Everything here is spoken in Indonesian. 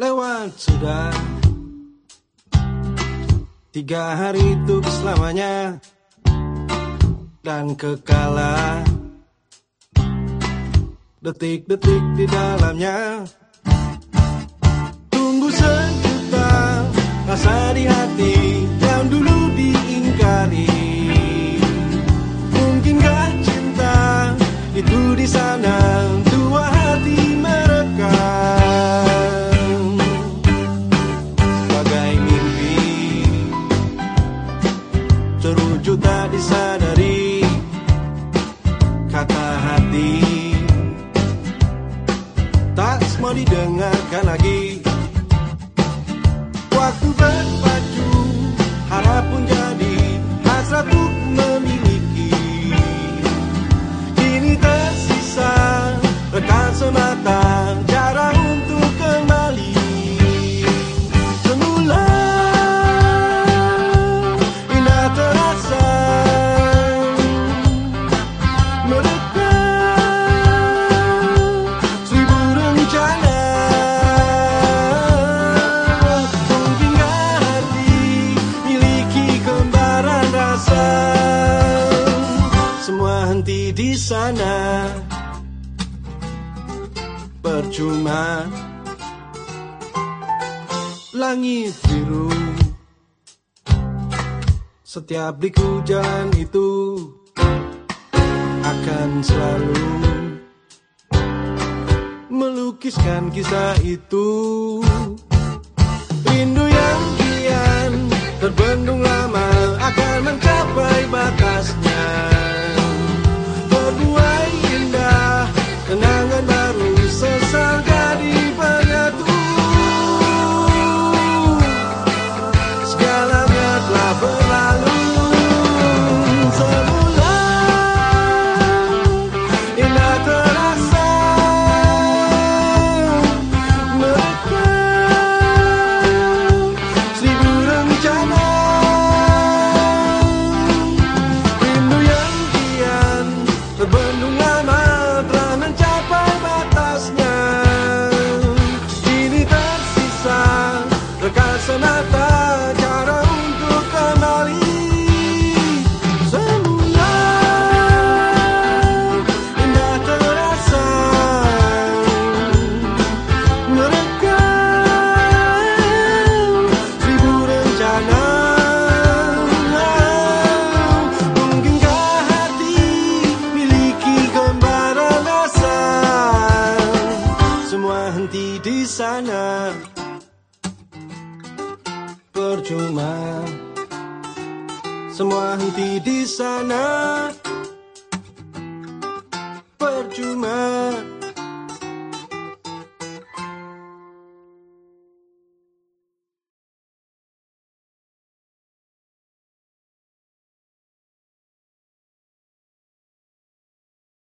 lewat sudah. Tiga hari itu selamanya Dan kekala. Detik-detik di dalamnya. Tunggu sejuta Rasa di hati Terwujud tak disadari Kata hati. Tak semua didengarkan lagi di sana. Percuma. Langit biru. Setiap liku jalan itu Akan selalu Melukiskan kisah itu di sana. Percuma Semua henti di sana. Percuma